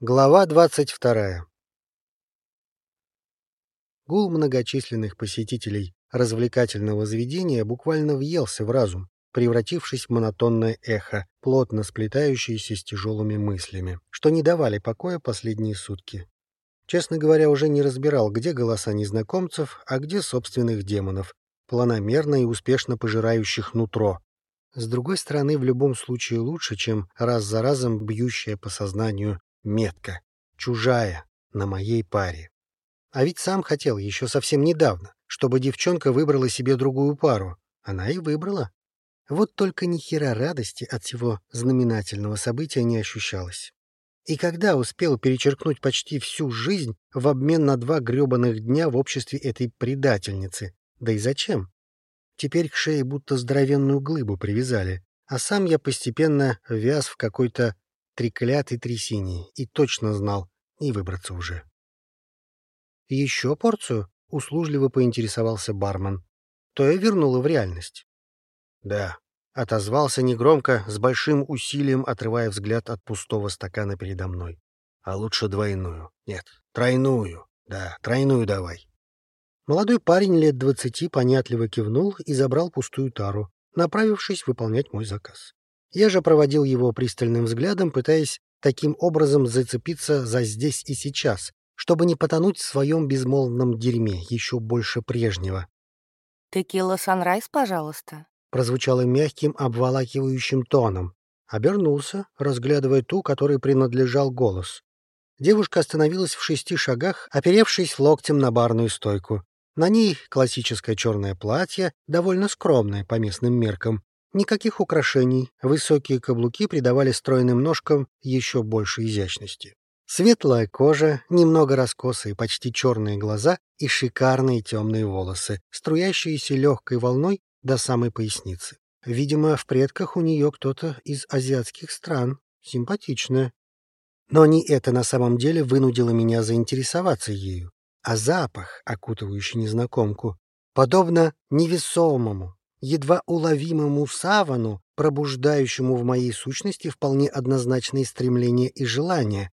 Глава двадцать вторая Гул многочисленных посетителей развлекательного заведения буквально въелся в разум, превратившись в монотонное эхо, плотно сплетающееся с тяжелыми мыслями, что не давали покоя последние сутки. Честно говоря, уже не разбирал, где голоса незнакомцев, а где собственных демонов, планомерно и успешно пожирающих нутро. С другой стороны, в любом случае лучше, чем раз за разом бьющая по сознанию метка, чужая, на моей паре. А ведь сам хотел еще совсем недавно, чтобы девчонка выбрала себе другую пару. Она и выбрала. Вот только ни хера радости от всего знаменательного события не ощущалось. И когда успел перечеркнуть почти всю жизнь в обмен на два гребаных дня в обществе этой предательницы? Да и зачем? Теперь к шее будто здоровенную глыбу привязали, а сам я постепенно вяз в какой-то треклятой трясине и точно знал, не выбраться уже. «Еще порцию?» — услужливо поинтересовался бармен. То я вернула в реальность. «Да», — отозвался негромко, с большим усилием отрывая взгляд от пустого стакана передо мной. «А лучше двойную. Нет, тройную. Да, тройную давай». Молодой парень лет двадцати понятливо кивнул и забрал пустую тару, направившись выполнять мой заказ. Я же проводил его пристальным взглядом, пытаясь таким образом зацепиться за здесь и сейчас, чтобы не потонуть в своем безмолвном дерьме еще больше прежнего. «Текила Санрайз, пожалуйста», — прозвучало мягким, обволакивающим тоном. Обернулся, разглядывая ту, которой принадлежал голос. Девушка остановилась в шести шагах, оперевшись локтем на барную стойку. На ней классическое черное платье, довольно скромное по местным меркам. Никаких украшений, высокие каблуки придавали стройным ножкам еще больше изящности. Светлая кожа, немного раскосые, почти черные глаза и шикарные темные волосы, струящиеся легкой волной до самой поясницы. Видимо, в предках у нее кто-то из азиатских стран. Симпатичная. Но не это на самом деле вынудило меня заинтересоваться ею а запах, окутывающий незнакомку, подобно невесомому, едва уловимому савану, пробуждающему в моей сущности вполне однозначные стремления и желания.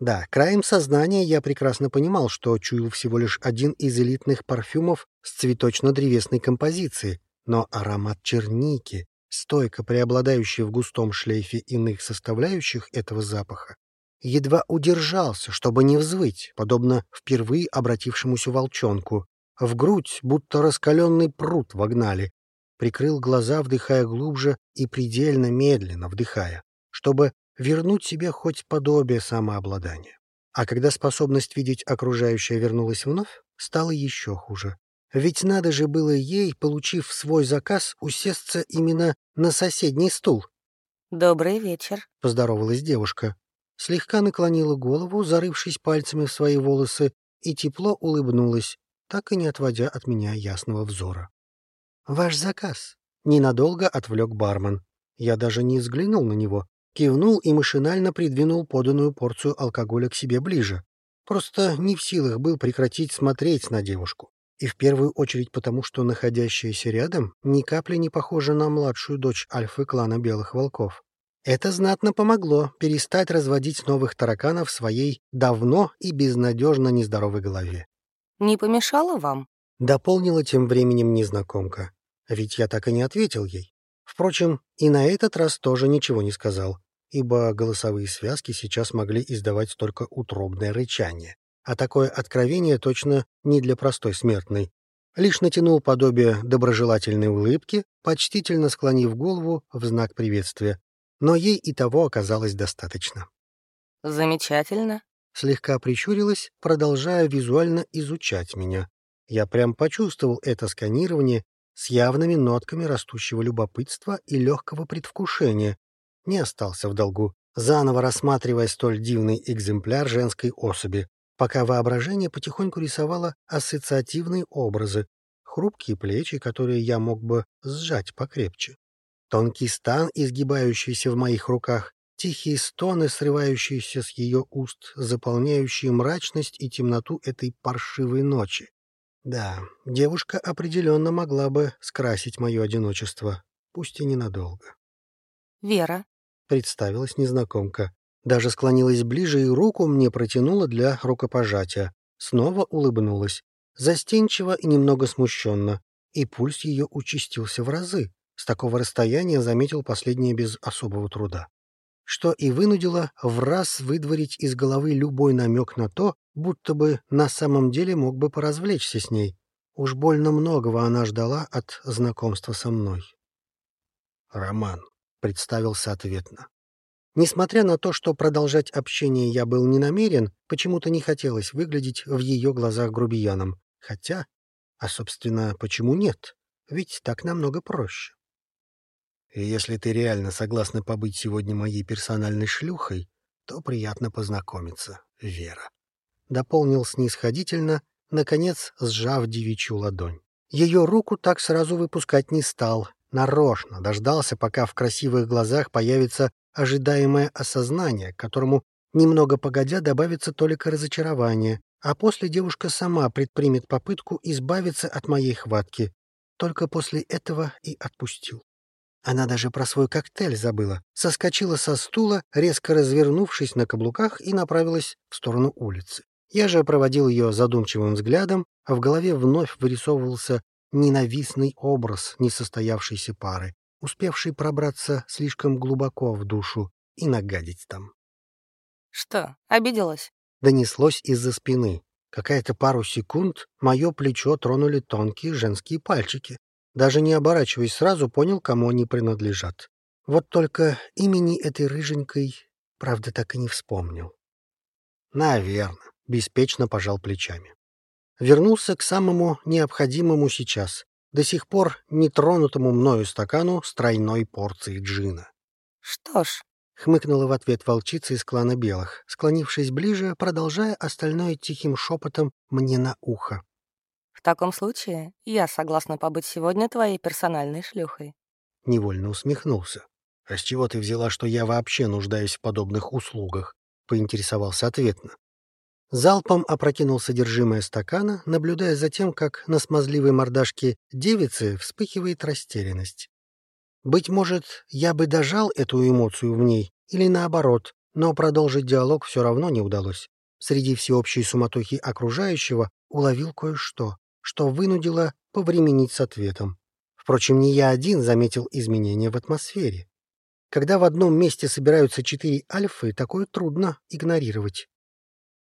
Да, краем сознания я прекрасно понимал, что чуял всего лишь один из элитных парфюмов с цветочно-древесной композицией, но аромат черники, стойко преобладающий в густом шлейфе иных составляющих этого запаха, едва удержался, чтобы не взвыть, подобно впервые обратившемуся волчонку. В грудь будто раскаленный пруд вогнали. Прикрыл глаза, вдыхая глубже и предельно медленно вдыхая, чтобы вернуть себе хоть подобие самообладания. А когда способность видеть окружающее вернулась вновь, стало еще хуже. Ведь надо же было ей, получив свой заказ, усесться именно на соседний стул. «Добрый вечер», — поздоровалась девушка слегка наклонила голову, зарывшись пальцами в свои волосы, и тепло улыбнулась, так и не отводя от меня ясного взора. «Ваш заказ!» — ненадолго отвлек бармен. Я даже не взглянул на него, кивнул и машинально придвинул поданную порцию алкоголя к себе ближе. Просто не в силах был прекратить смотреть на девушку. И в первую очередь потому, что находящаяся рядом ни капли не похожа на младшую дочь альфы-клана Белых Волков. Это знатно помогло перестать разводить новых тараканов в своей давно и безнадежно нездоровой голове. «Не помешало вам?» — дополнила тем временем незнакомка. Ведь я так и не ответил ей. Впрочем, и на этот раз тоже ничего не сказал, ибо голосовые связки сейчас могли издавать только утробное рычание. А такое откровение точно не для простой смертной. Лишь натянул подобие доброжелательной улыбки, почтительно склонив голову в знак приветствия, но ей и того оказалось достаточно. «Замечательно», — слегка прищурилась, продолжая визуально изучать меня. Я прям почувствовал это сканирование с явными нотками растущего любопытства и легкого предвкушения. Не остался в долгу, заново рассматривая столь дивный экземпляр женской особи, пока воображение потихоньку рисовало ассоциативные образы, хрупкие плечи, которые я мог бы сжать покрепче. Тонкий стан, изгибающийся в моих руках, тихие стоны, срывающиеся с ее уст, заполняющие мрачность и темноту этой паршивой ночи. Да, девушка определенно могла бы скрасить мое одиночество, пусть и ненадолго. «Вера», — представилась незнакомка. Даже склонилась ближе и руку мне протянула для рукопожатия. Снова улыбнулась. Застенчиво и немного смущенно. И пульс ее участился в разы. С такого расстояния заметил последнее без особого труда. Что и вынудило в раз выдворить из головы любой намек на то, будто бы на самом деле мог бы поразвлечься с ней. Уж больно многого она ждала от знакомства со мной. «Роман», — представился ответно. Несмотря на то, что продолжать общение я был не намерен, почему-то не хотелось выглядеть в ее глазах грубияном. Хотя, а, собственно, почему нет? Ведь так намного проще. Если ты реально согласна побыть сегодня моей персональной шлюхой, то приятно познакомиться, Вера. Дополнил снисходительно, наконец сжав девичью ладонь. Ее руку так сразу выпускать не стал, нарочно дождался, пока в красивых глазах появится ожидаемое осознание, которому немного погодя добавится только разочарование, а после девушка сама предпримет попытку избавиться от моей хватки. Только после этого и отпустил. Она даже про свой коктейль забыла, соскочила со стула, резко развернувшись на каблуках и направилась в сторону улицы. Я же проводил ее задумчивым взглядом, а в голове вновь вырисовывался ненавистный образ несостоявшейся пары, успевший пробраться слишком глубоко в душу и нагадить там. «Что, обиделась?» Донеслось из-за спины. Какая-то пару секунд мое плечо тронули тонкие женские пальчики. Даже не оборачиваясь сразу, понял, кому они принадлежат. Вот только имени этой рыженькой, правда, так и не вспомнил. Наверно, беспечно пожал плечами. Вернулся к самому необходимому сейчас до сих пор нетронутому мною стакану с тройной порцией джина. «Что ж», — хмыкнула в ответ волчица из клана белых, склонившись ближе, продолжая остальное тихим шепотом мне на ухо. «В таком случае я согласна побыть сегодня твоей персональной шлюхой». Невольно усмехнулся. «А с чего ты взяла, что я вообще нуждаюсь в подобных услугах?» — поинтересовался ответно. Залпом опрокинул содержимое стакана, наблюдая за тем, как на смазливой мордашке девицы вспыхивает растерянность. Быть может, я бы дожал эту эмоцию в ней, или наоборот, но продолжить диалог все равно не удалось. Среди всеобщей суматохи окружающего уловил кое-что, что вынудило повременить с ответом. Впрочем, не я один заметил изменения в атмосфере. Когда в одном месте собираются четыре альфы, такое трудно игнорировать.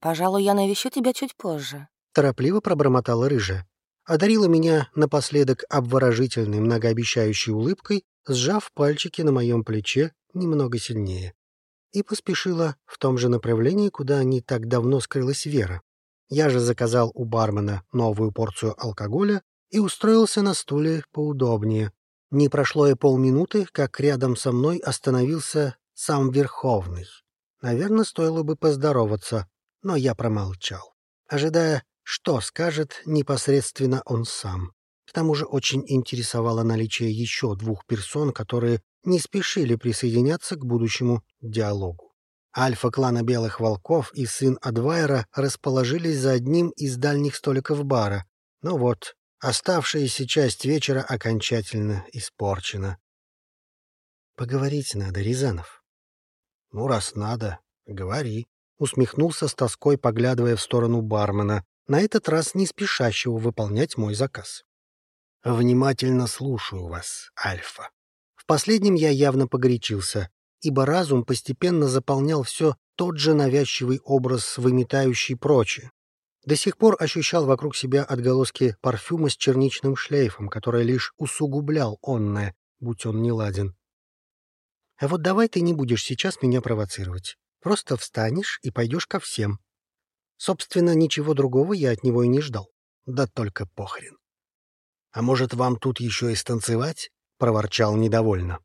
«Пожалуй, я навещу тебя чуть позже», — торопливо пробормотала рыжая. Одарила меня напоследок обворожительной многообещающей улыбкой, сжав пальчики на моем плече немного сильнее. И поспешила в том же направлении, куда не так давно скрылась Вера. Я же заказал у бармена новую порцию алкоголя и устроился на стуле поудобнее. Не прошло и полминуты, как рядом со мной остановился сам Верховный. Наверное, стоило бы поздороваться, но я промолчал, ожидая, что скажет непосредственно он сам. К тому же очень интересовало наличие еще двух персон, которые не спешили присоединяться к будущему диалогу. Альфа клана Белых Волков и сын Адвайра расположились за одним из дальних столиков бара. Но вот, оставшаяся часть вечера окончательно испорчена. «Поговорить надо, Рязанов». «Ну, раз надо, говори», усмехнулся с тоской, поглядывая в сторону бармена, на этот раз не спешащего выполнять мой заказ. «Внимательно слушаю вас, Альфа». В последнем я явно погорячился, ибо разум постепенно заполнял все тот же навязчивый образ, выметающий прочее. До сих пор ощущал вокруг себя отголоски парфюма с черничным шлейфом, который лишь усугублял онное, будь он неладен. А вот давай ты не будешь сейчас меня провоцировать. Просто встанешь и пойдешь ко всем. Собственно, ничего другого я от него и не ждал. Да только похрен. — А может, вам тут еще и станцевать? — проворчал недовольно.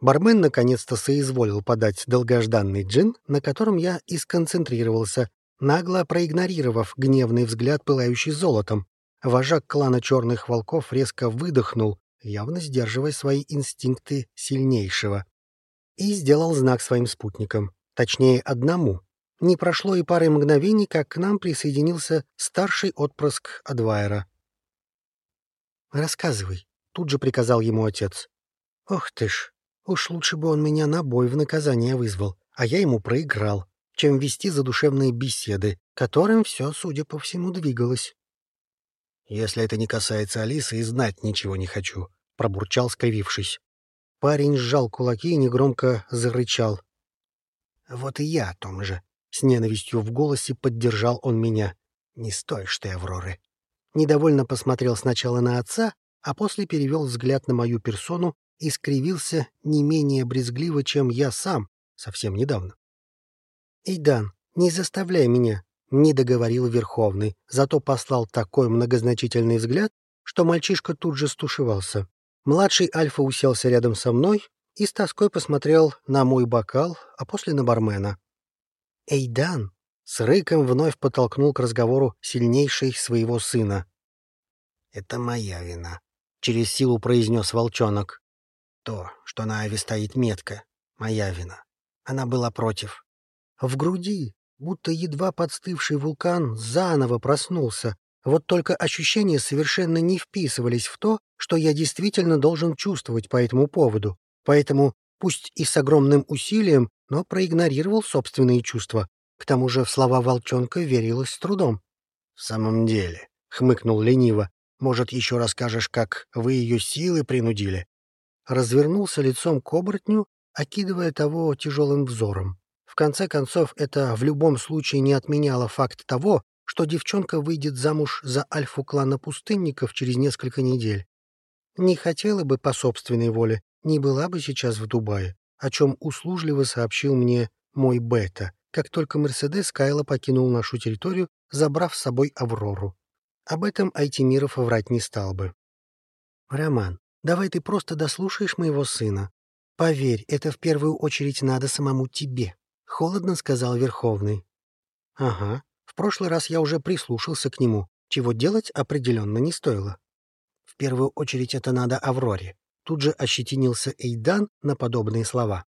Бармен наконец-то соизволил подать долгожданный джин, на котором я и сконцентрировался, нагло проигнорировав гневный взгляд, пылающий золотом. Вожак клана черных волков резко выдохнул, явно сдерживая свои инстинкты сильнейшего, и сделал знак своим спутникам. Точнее, одному. Не прошло и пары мгновений, как к нам присоединился старший отпрыск Адвайра. «Рассказывай», — тут же приказал ему отец. «Ох ты ж, уж лучше бы он меня на бой в наказание вызвал, а я ему проиграл, чем вести задушевные беседы, которым все, судя по всему, двигалось. «Если это не касается Алисы, и знать ничего не хочу», — пробурчал, скривившись. Парень сжал кулаки и негромко зарычал. «Вот и я о том же», — с ненавистью в голосе поддержал он меня. «Не стоишь ты, Авроры». Недовольно посмотрел сначала на отца, а после перевел взгляд на мою персону и скривился не менее брезгливо, чем я сам совсем недавно. «Эйдан, не заставляй меня», — не договорил Верховный, зато послал такой многозначительный взгляд, что мальчишка тут же стушевался. Младший Альфа уселся рядом со мной и с тоской посмотрел на мой бокал, а после на бармена. «Эйдан!» — с рыком вновь подтолкнул к разговору сильнейший своего сына. «Это моя вина», — через силу произнес волчонок. «То, что на Аве стоит метка, моя вина. Она была против». В груди, будто едва подстывший вулкан, заново проснулся. Вот только ощущения совершенно не вписывались в то, что я действительно должен чувствовать по этому поводу. Поэтому, пусть и с огромным усилием, но проигнорировал собственные чувства. К тому же в слова волчонка верилось с трудом. — В самом деле, — хмыкнул лениво, — может, еще расскажешь, как вы ее силы принудили? Развернулся лицом к оборотню, окидывая того тяжелым взором. В конце концов, это в любом случае не отменяло факт того, что девчонка выйдет замуж за альфу клана пустынников через несколько недель. Не хотела бы по собственной воле, не была бы сейчас в Дубае, о чем услужливо сообщил мне мой Бета, как только Мерседес Кайла покинул нашу территорию, забрав с собой Аврору. Об этом Айтимиров врать не стал бы. «Роман, давай ты просто дослушаешь моего сына. Поверь, это в первую очередь надо самому тебе», — холодно сказал Верховный. «Ага, в прошлый раз я уже прислушался к нему, чего делать определенно не стоило. В первую очередь это надо Авроре. Тут же ощетинился Эйдан на подобные слова.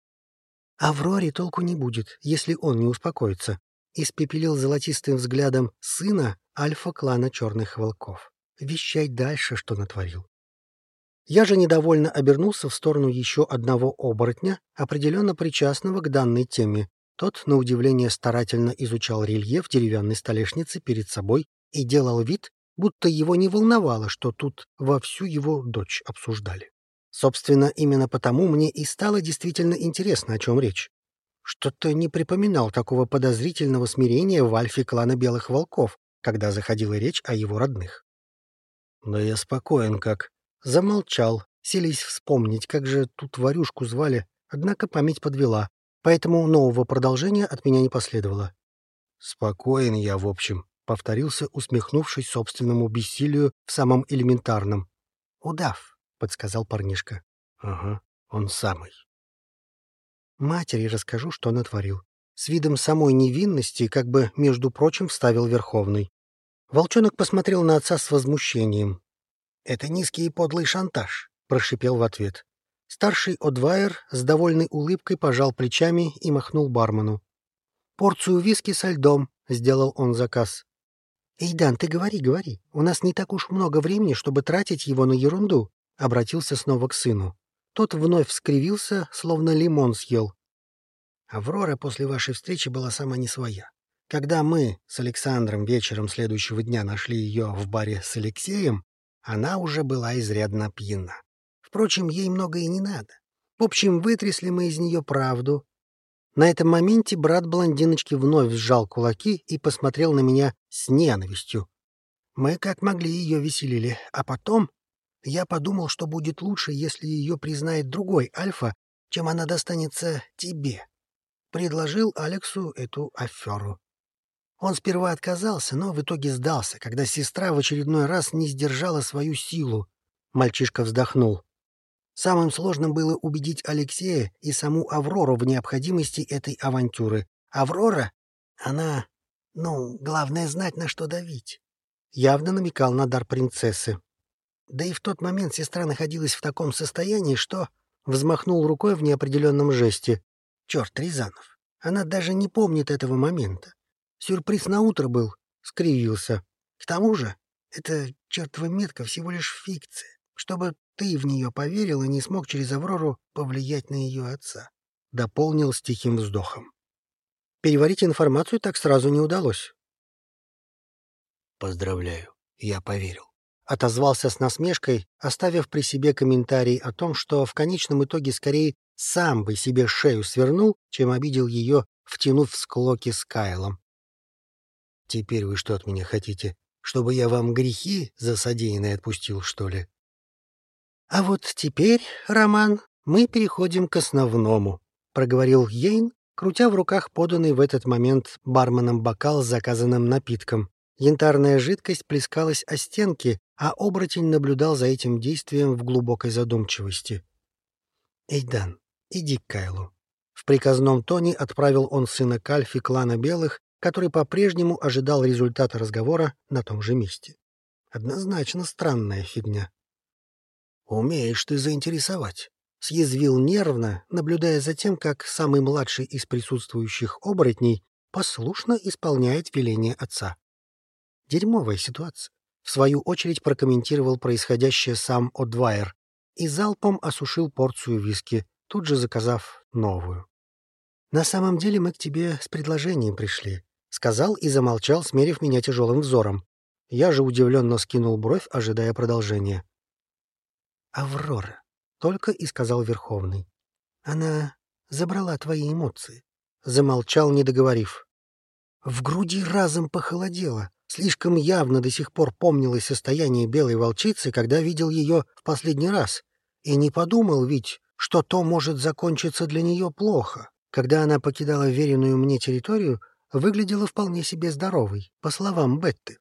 Авроре толку не будет, если он не успокоится. Испепелил золотистым взглядом сына альфа-клана черных волков. Вещай дальше, что натворил. Я же недовольно обернулся в сторону еще одного оборотня, определенно причастного к данной теме. Тот, на удивление, старательно изучал рельеф деревянной столешницы перед собой и делал вид, будто его не волновало, что тут вовсю его дочь обсуждали. Собственно, именно потому мне и стало действительно интересно, о чем речь. Что-то не припоминал такого подозрительного смирения в альфе клана Белых Волков, когда заходила речь о его родных. Да я спокоен как. Замолчал, селись вспомнить, как же тут варюшку звали, однако память подвела, поэтому нового продолжения от меня не последовало. Спокоен я, в общем повторился, усмехнувшись собственному бессилию в самом элементарном. «Удав», — подсказал парнишка. «Ага, он самый». Матери расскажу, что натворил. С видом самой невинности, как бы, между прочим, вставил Верховный. Волчонок посмотрел на отца с возмущением. «Это низкий и подлый шантаж», — прошипел в ответ. Старший Одвайер с довольной улыбкой пожал плечами и махнул бармену. «Порцию виски со льдом», — сделал он заказ. «Эйдан, ты говори, говори. У нас не так уж много времени, чтобы тратить его на ерунду», — обратился снова к сыну. Тот вновь вскривился, словно лимон съел. «Аврора после вашей встречи была сама не своя. Когда мы с Александром вечером следующего дня нашли ее в баре с Алексеем, она уже была изрядно пьяна. Впрочем, ей много и не надо. В общем, вытрясли мы из нее правду, на этом моменте брат блондиночки вновь сжал кулаки и посмотрел на меня с ненавистью. Мы как могли ее веселили, а потом я подумал, что будет лучше, если ее признает другой Альфа, чем она достанется тебе. Предложил Алексу эту аферу. Он сперва отказался, но в итоге сдался, когда сестра в очередной раз не сдержала свою силу. Мальчишка вздохнул. Самым сложным было убедить Алексея и саму Аврору в необходимости этой авантюры. Аврора, она... Ну, главное знать, на что давить. Явно намекал на дар принцессы. Да и в тот момент сестра находилась в таком состоянии, что... Взмахнул рукой в неопределенном жесте. Черт, Рязанов, она даже не помнит этого момента. Сюрприз на утро был, скривился. К тому же, это чертова метка всего лишь фикция чтобы ты в нее поверил и не смог через Аврору повлиять на ее отца», — дополнил с тихим вздохом. переварить информацию так сразу не удалось. Поздравляю, я поверил. Отозвался с насмешкой, оставив при себе комментарий о том, что в конечном итоге скорее сам бы себе шею свернул, чем обидел ее, втянув в склоки с Кайлом. «Теперь вы что от меня хотите? Чтобы я вам грехи за содеянное отпустил, что ли?» «А вот теперь, Роман, мы переходим к основному», — проговорил Йейн, крутя в руках поданный в этот момент барменом бокал с заказанным напитком. Янтарная жидкость плескалась о стенки, а оборотень наблюдал за этим действием в глубокой задумчивости. «Эйдан, иди к Кайлу». В приказном тоне отправил он сына Кальфи клана Белых, который по-прежнему ожидал результата разговора на том же месте. Однозначно странная фигня. «Умеешь ты заинтересовать», — съязвил нервно, наблюдая за тем, как самый младший из присутствующих оборотней послушно исполняет веление отца. Дерьмовая ситуация. В свою очередь прокомментировал происходящее сам О'Двайер и залпом осушил порцию виски, тут же заказав новую. «На самом деле мы к тебе с предложением пришли», — сказал и замолчал, смерив меня тяжелым взором. Я же удивленно скинул бровь, ожидая продолжения. «Аврора», — только и сказал Верховный. «Она забрала твои эмоции». Замолчал, не договорив. В груди разом похолодело. Слишком явно до сих пор помнилось состояние белой волчицы, когда видел ее в последний раз, и не подумал ведь, что то может закончиться для нее плохо. Когда она покидала веренную мне территорию, выглядела вполне себе здоровой, по словам Бетты.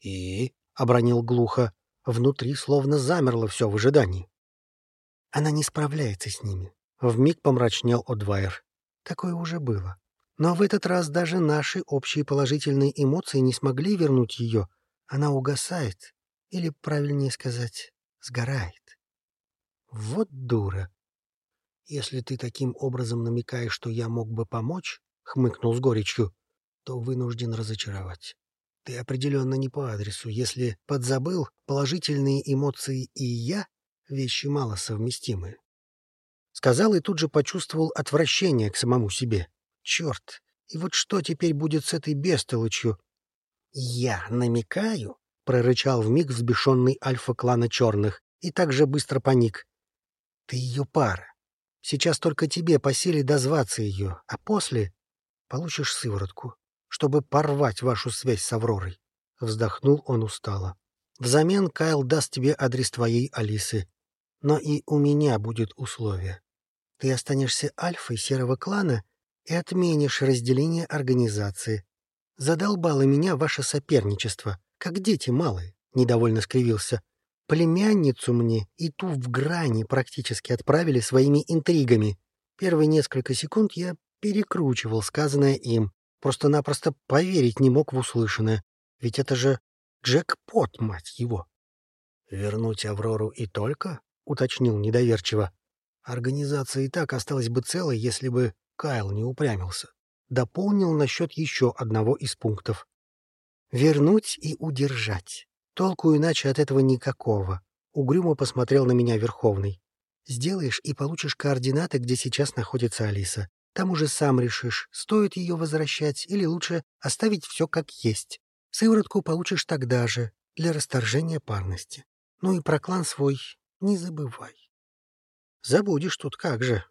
«И?» — обронил глухо. Внутри словно замерло все в ожидании. Она не справляется с ними. Вмиг помрачнел Одвайер. Такое уже было. Но в этот раз даже наши общие положительные эмоции не смогли вернуть ее. Она угасает, или, правильнее сказать, сгорает. Вот дура. Если ты таким образом намекаешь, что я мог бы помочь, — хмыкнул с горечью, — то вынужден разочаровать. Ты определенно не по адресу. Если подзабыл, положительные эмоции и я — вещи мало совместимые. Сказал и тут же почувствовал отвращение к самому себе. Черт! И вот что теперь будет с этой бестолочью? — Я намекаю, — прорычал вмиг взбешенный альфа-клана черных, и так же быстро паник. — Ты ее пара. Сейчас только тебе по силе дозваться ее, а после получишь сыворотку, чтобы порвать вашу связь с Авророй. Вздохнул он устало. Взамен Кайл даст тебе адрес твоей Алисы. Но и у меня будет условие. Ты останешься альфой серого клана и отменишь разделение организации. Задолбало меня ваше соперничество, как дети малые, — недовольно скривился. Племянницу мне и ту в грани практически отправили своими интригами. Первые несколько секунд я перекручивал сказанное им, просто-напросто поверить не мог в услышанное. Ведь это же джекпот, мать его. — Вернуть Аврору и только? — уточнил недоверчиво. Организация и так осталась бы целой, если бы Кайл не упрямился. Дополнил насчет еще одного из пунктов. «Вернуть и удержать. Толку иначе от этого никакого», — угрюмо посмотрел на меня Верховный. «Сделаешь и получишь координаты, где сейчас находится Алиса. Там уже сам решишь, стоит ее возвращать или лучше оставить все как есть. Сыворотку получишь тогда же, для расторжения парности. Ну и про клан свой не забывай». «Забудешь тут как же».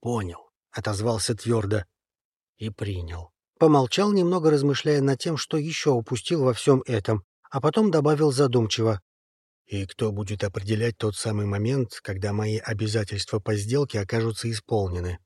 «Понял», отозвался твердо. И принял. Помолчал немного, размышляя над тем, что еще упустил во всем этом, а потом добавил задумчиво. И кто будет определять тот самый момент, когда мои обязательства по сделке окажутся исполнены?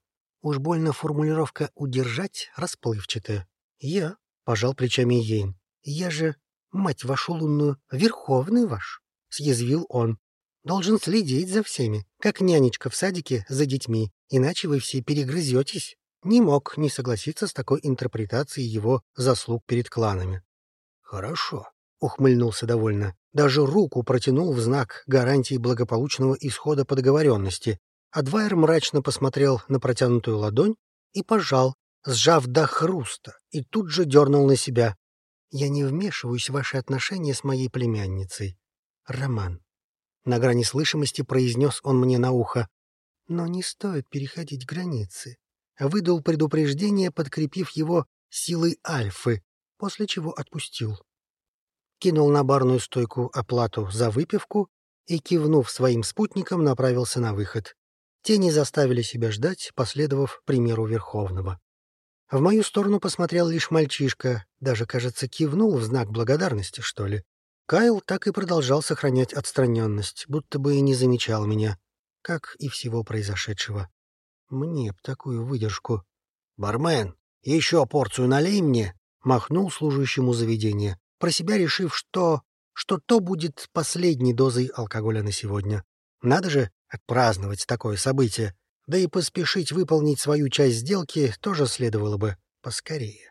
Уж больно формулировка «удержать» расплывчатая. Я, — пожал плечами Ейн, — я же, мать вашу лунную, верховный ваш, — съязвил он. Должен следить за всеми, как нянечка в садике за детьми, иначе вы все перегрызетесь. Не мог не согласиться с такой интерпретацией его заслуг перед кланами. — Хорошо, — ухмыльнулся довольно. Даже руку протянул в знак гарантии благополучного исхода по договоренности. Адвайер мрачно посмотрел на протянутую ладонь и пожал, сжав до хруста, и тут же дернул на себя. «Я не вмешиваюсь в ваши отношения с моей племянницей. Роман». На грани слышимости произнес он мне на ухо. Но не стоит переходить границы. выдал предупреждение, подкрепив его силой альфы, после чего отпустил. Кинул на барную стойку оплату за выпивку и, кивнув своим спутникам, направился на выход. Те не заставили себя ждать, последовав примеру Верховного. В мою сторону посмотрел лишь мальчишка, даже, кажется, кивнул в знак благодарности, что ли. Кайл так и продолжал сохранять отстраненность, будто бы и не замечал меня, как и всего произошедшего. Мне б такую выдержку. «Бармен, еще порцию налей мне!» — махнул служащему заведения, про себя решив, что... что то будет последней дозой алкоголя на сегодня. Надо же отпраздновать такое событие, да и поспешить выполнить свою часть сделки тоже следовало бы поскорее.